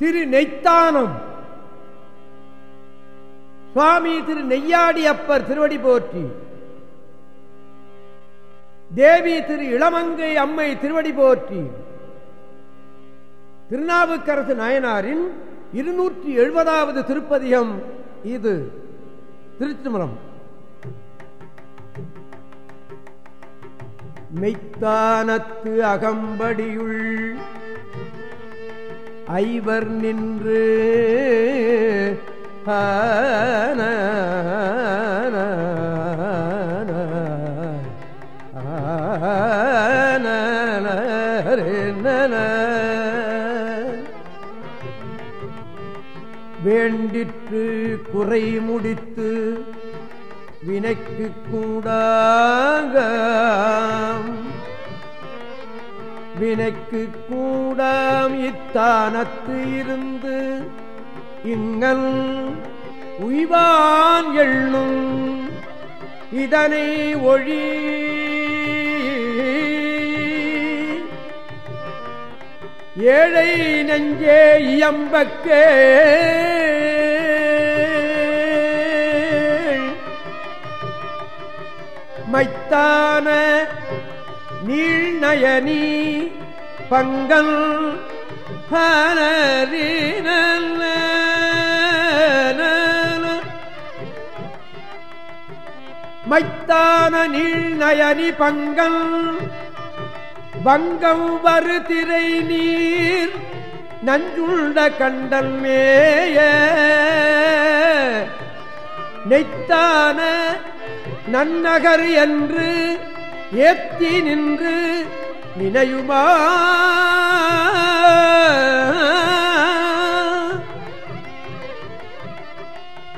திரு நெய்த்தானம் சுவாமி திரு நெய்யாடி அப்பர் திருவடி போற்றி. தேவி திரு இளமங்கை அம்மை திருவடி போற்றி. திருநாவுக்கரசு நாயனாரின் இருநூற்றி எழுபதாவது திருப்பதிகம் இது. திருச்சிமரம் மெய்த்தானத்து அகம்படியுள் ஐவர் நின்று ஆன வேண்டிற்று குறை முடித்து வினைக்கு கூடாக வினைக்கு கூடாம் இத்தானத்து இருந்து. இங்கன் உய்வான் எள்ளும் இதனை ஒழி. ஏழை நெஞ்சே இயம்பக்கே. மைத்தான நீழ்நயனி பங்கல் மைத்தான நீழ்நயனி பங்கல் வங்கம் வரு திரை நீர் நஞ்சுள்ள கண்டல் மேய நெய்த்தான நன்னகர் என்று ஏத்தி நின்று நினையுமா?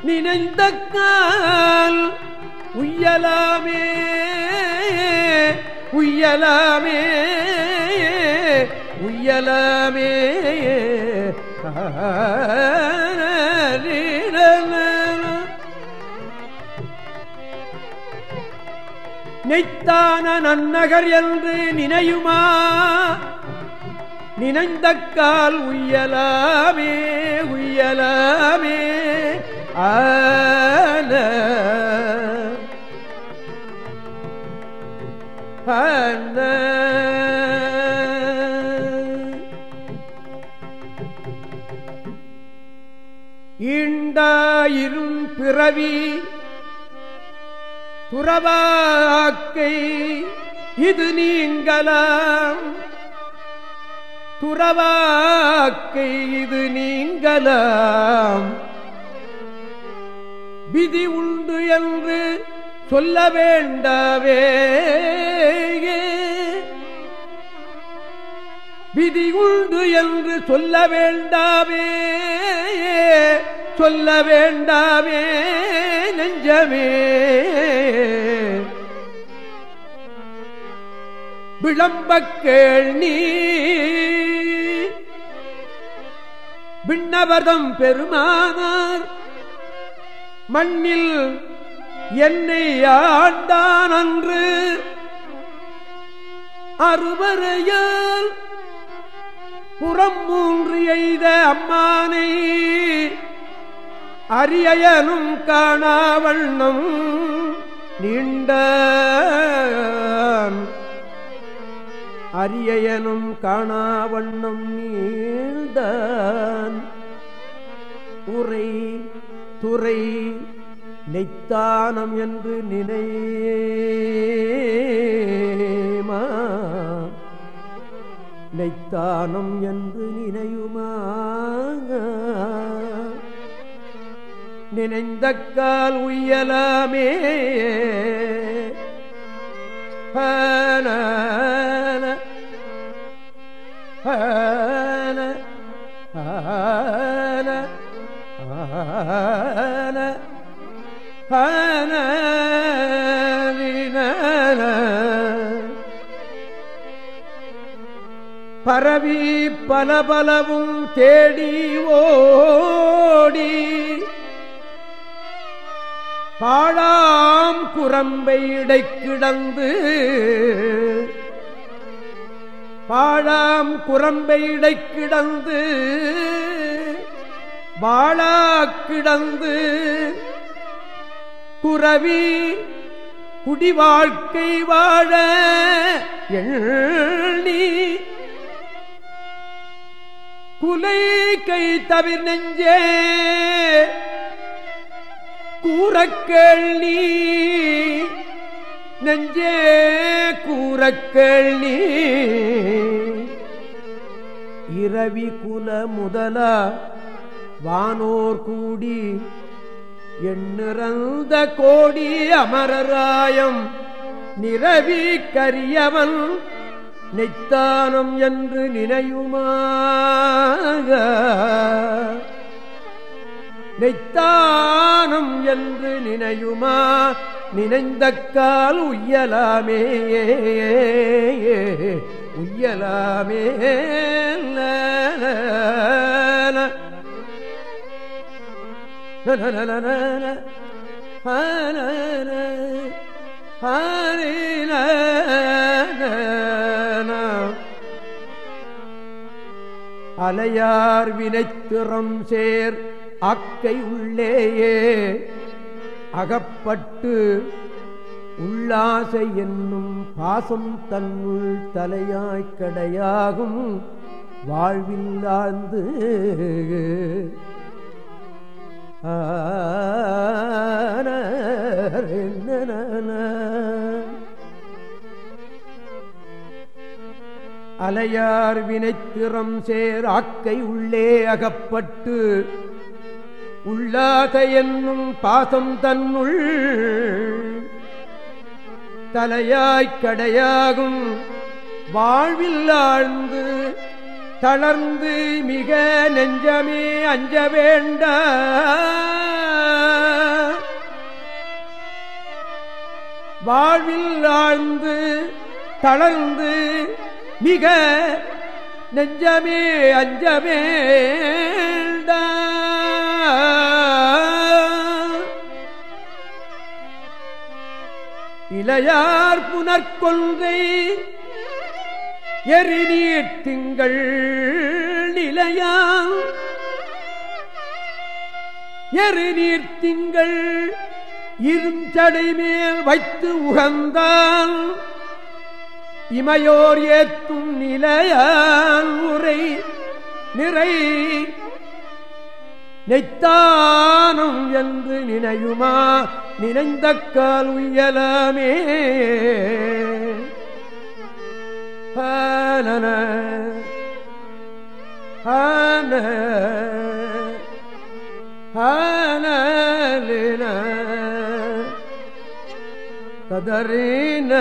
நினைந்த கால் உய்யலாமே உய்யலாமே உய்யலாமே. நெய்த்தான நன்னகர் என்று நினையுமா? நினைந்த கால் உய்யலாமே உய்யலாமே ஆன. ஈண்டாயிரும் பிறவி துறவாக்கை இது நீங்கலாம். துறவாக்கை இது நீங்கலாம். விதி உண்டு என்று சொல்ல வேண்டவே. விதி உண்டு என்று சொல்ல வேண்டாவே சொல்ல வேண்டாமே நெஞ்சமே. விளம்பக் கேள் நீ. விண்ணவர்தம் பெருமானார் மண்ணில் என்னை ஆண்டான் அன்று. அறுவரையால் புறம் மூன்று எய்த அம்மானை அரியனும் காணாவண்ணம் நீண்ட அரியனும் காணாவண்ணம் நீண்தான் உரை துறை நெய்த்தானம் என்று நினைமா நெய்த்தானம் என்று நினையுமா? நினைந்த கால் உய்யலாமே. பன பலபலவும் தேடி ஓடி. பாழாம் குரம்பை இடை கிடந்து பாழாம் குரம்பை இடை கிடந்து வாழா கிடந்து குறவி குடிவாழ்க்கை வாழ எண்ணி குலை கை தவிர் நெஞ்சே. கூறக்கள் நீ நெஞ்சே கூறக்கள் நீ. இரவி குல முதல வானோர் கூடி எண்ணிறந்த கோடி அமரராயம். நிரவி கரியவன் நெத்தானம் என்று நினையுமாக. நெத்தானம் என்று நினையுமா? நினைந்தக்கால் உய்யலாமே. உய்யலாமே. அலையார் வினைத்திறம் சேர் அக்கை உள்ளேயே. அகப்பட்டு உள்ளாசை என்னும் பாசம் தன்னுள் தலையாய்க் கடையாகும் வாழ்வில் ஆழ்ந்து. அலையார் வினைத்திறம் சேர் ஆக்கை உள்ளே அகப்பட்டு உள்ளாத என்னும் பாசம் தன்னுள் தலையாய்க் கடையாகும் வாழ்வில் ஆழ்ந்து தளர்ந்து மிக நெஞ்சமே அஞ்ச வேண்ட வாழ்வில் ஆழ்ந்து தளர்ந்து மிக நெஞ்சமே அஞ்சமே இளையார் புனற்கொன்றை எரிநீர் திங்கள் நிலையான் எரிநீர் திங்கள் இருஞ்சடை மேல் வைத்து உகந்தான் இமையோர் ஏத்தும் நிலையான் உரை நிறை. நெய்த்தானும் என்று நினையுமா? நினைந்த கால் உயலமே. ஹானன ஹான ஹானலின கதறின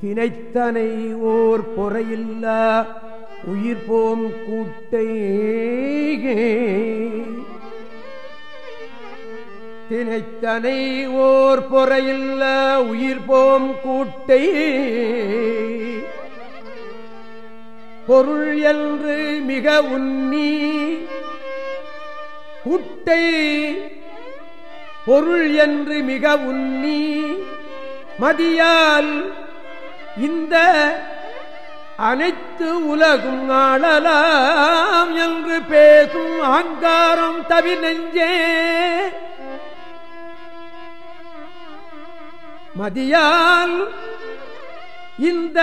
தினைத்தனை ஓர் பொறையில்லா உயிர் போம் கூட்டை தினைத்தனை ஓர் பொறையில்ல உயிர் போம் கூட்டை பொருள் என்று மிக உன்னி கூட்டை பொருள் என்று மிக உன்னி மதியால் இந்த அனைத்து உலகும் ஆளலாம் என்று பேசும் ஆங்காரம் தவி நெஞ்சே. மதியால் இந்த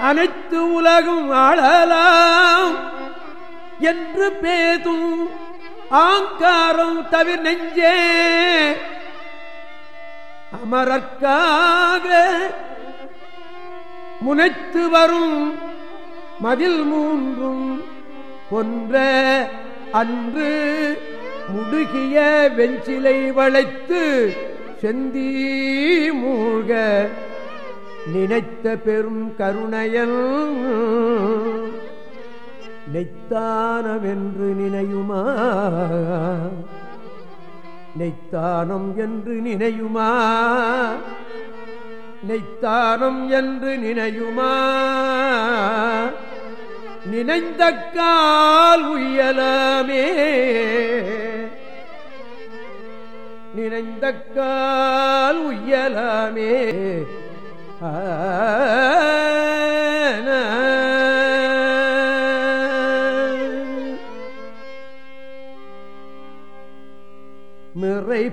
அனைத்து உலகும் ஆளலாம் என்று பேதும் ஆங்காரம் தவிர நெஞ்சே. அமரற்காக முனைத்து வரும் மதில் மூன்றும் கொன்ற அன்று முடுகிய வெஞ்சிலை வளைத்து செந்தி மூழ்க. நினைத்த பெரும் கருணையல் நெய்த்தானம் என்று நினையுமா? நெய்த்தானம் என்று நினையுமா? நெய்த்தானம் என்று நினையுமா? நினைந்த கால் உயலமே நினைந்த கால் உயலமே ஆ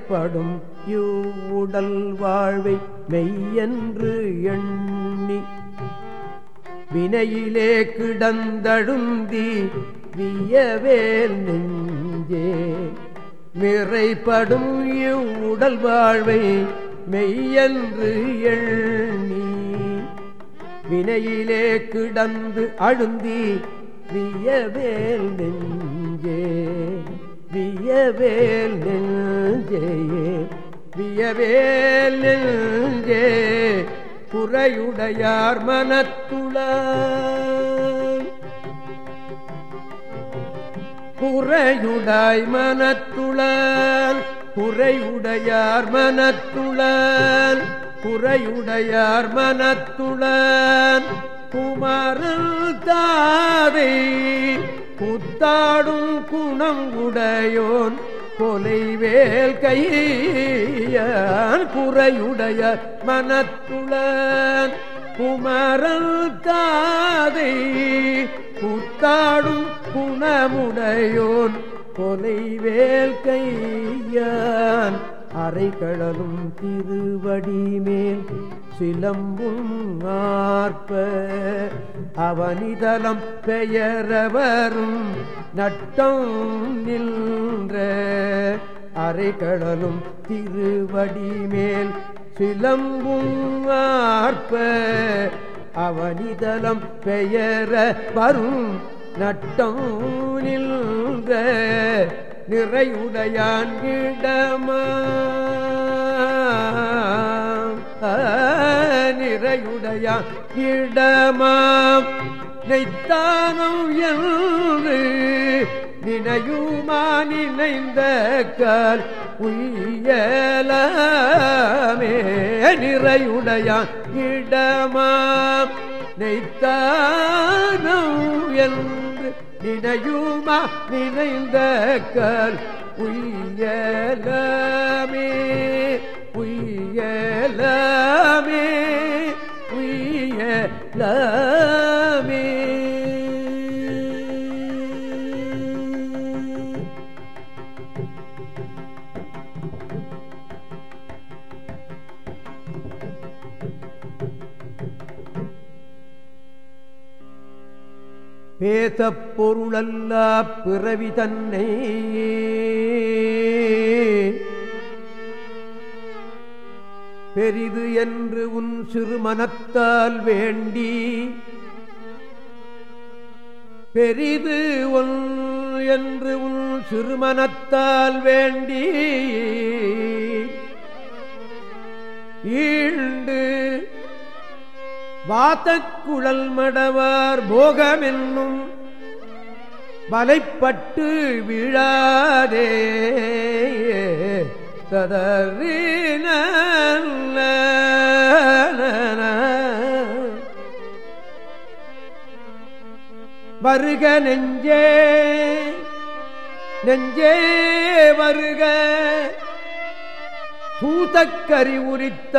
நிறைப்படும் இவ்வுடல் வாழ்வை மெய்யென்று எண்ணி. வினையிலே கிடந்தழுந்தி வியவேல் நெஞ்சே. மிறைப்படும் இவ்வுடல் வாழ்வை மெய்யன்று எண்ணி. வினையிலே கிடந்து அழுந்தி வியவேல் நெஞ்சே. வியவேல் நெஞ்சே வியவேல் நெஞ்சே புறையுடையார் மனத்துள புறையுடாய் மனத்துளன் புறையுடையார் மனத்துளன் புறையுடையார் மனத்துளன் குமரல் தாதை புத்தாடும் குணங்குடையோன் கொலைவேல் கையான் குறையுடைய மனத்துளன். குமரல் தாதை புத்தாடும் குணமுடையோன் கொலைவேல் கையான். அரைக்கடலும் திருவடி மேல் சிலம்பும் ஆர்ப்ப அவனிதலம் பெயரவரும் நட்டம் நின்ற அரைக்கடலும் திருவடி மேல் சிலம்பும் ஆர்ப்ப அவனிதலம் பெயர வரும் நட்டம் நின்ற நிறையுடையான் இடமா. நிறையுடைய இடமாம் நெய்த்தானம் என்று நினையுமா நினைந்த கால் உயலமே நிறையுடையான் இடமாம் நெய்த்தானம் என்று நினையுமா நினைந்த கால் உயலமே உயலமே உயலமே. பேசப் பொருளல்ல பிறவி தன்னை பெரிது என்று உன் சிறுமனத்தால் வேண்டி பெரிது ஒன் என்று உன் சிறுமனத்தால் வேண்டி ஈண்டு வாத்தக்குழல் மடவார் போகமென்னும் வலைப்பட்டு விழாதே. ததறின வருக நெஞ்சே நெஞ்சே வருக தூதக்கறி உரித்த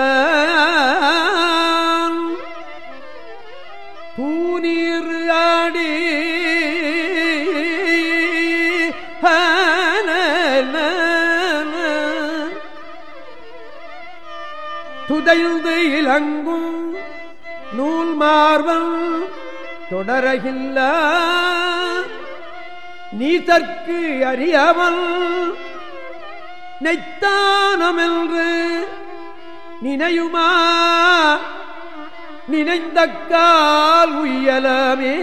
தூநீர் ஆடி புதைந்து இலங்கும் நூல் மார்பல் தொடரகில்ல. நீதற்கு அறியவன் நெய்த்தானமென்று நினையுமா? நினைந்த கால் உயலமே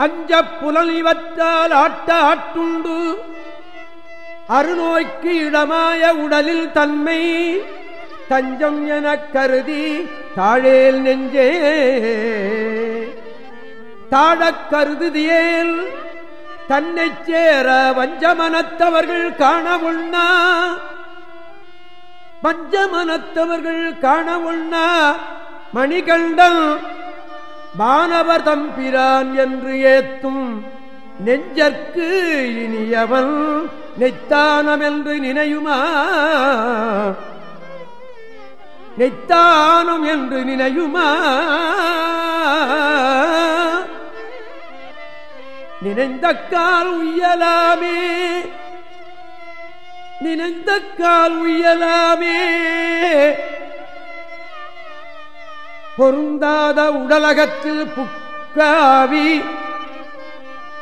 அஞ்ச புலல் இவற்றால் ஆட்ட ஆட்டுண்டு அருநோய்க்கு இடமாய உடலில் தன்மை தஞ்சம் எனக் கருதி தாழேல் நெஞ்சே. தாழக் கருதுதியேல் தன்னைச் சேர வஞ்சமனத்தவர்கள் காணவுண்ணா பஞ்சமனத்தவர்கள் காணவுண்ணா மணிகண்டம் மாணவர் தம்பிரான் என்று ஏத்தும் நெஞ்சற்கு இனியவன் நெத்தானம் என்று நினையுமா? நெத்தானம் என்று நினையுமா? நினைந்தக்கால் உய்யலாமே நினைந்தக்கால் உய்யலாமே. பொருந்தாத உடலகத்தில் புக்காவி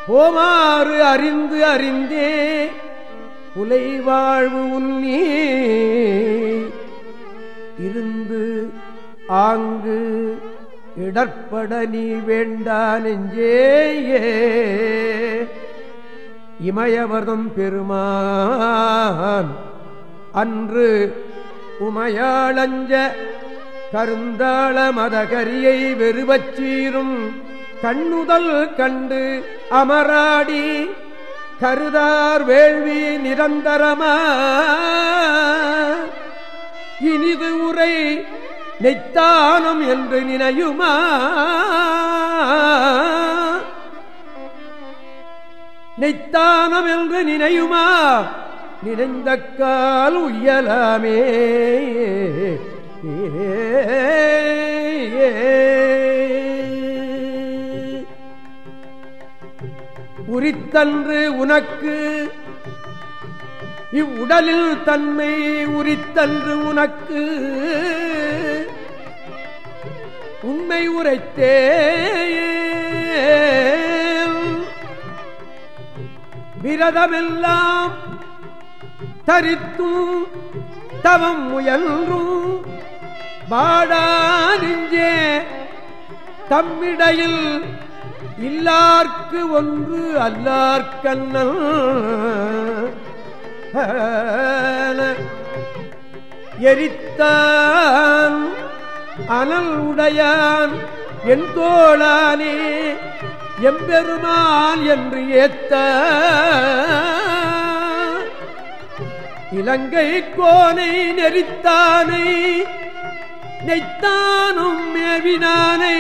போமாறு அறிந்து அறிந்தே புலை வாழ்வு உன்னி இருந்து ஆங்கு இடர்பட நீ வேண்டா நெஞ்சேயே. இமயவர்தம் பெருமான் அன்று உமையாளஞ்ச கருந்தாள மதகரியை வெறுவச்சீரும் கண்ணுதல் கண்டு அமராடி கருதார் வேள்வி நிரந்தரமா. இனிது உரை நெய்த்தானம் என்று நினையுமா? நெய்த்தானம் என்று நினையுமா? நினைந்த கால் உயலாமே உரித்தன்று உனக்கு இவ்வுடலில் தன்மை உரித்தன்று உனக்கு உண்மை உரைத்தே விரதமெல்லாம் தரித்தும் தவம் முயன்றும் வாடா நெஞ்சே. தம்மிடையில் இல்லார்க்கு ஒன்று அல்லார்க்கண்ணல். எரித்தான் அனல் உடையான். என் தோளானே எம்பெருமான் என்று ஏத்த. இலங்கை கோனை நெறித்தானை நெய்த்தானும் மேவினானை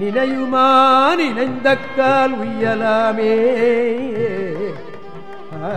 நினையுமா நினைந்தக்கால் உய்யலாமே. ஆ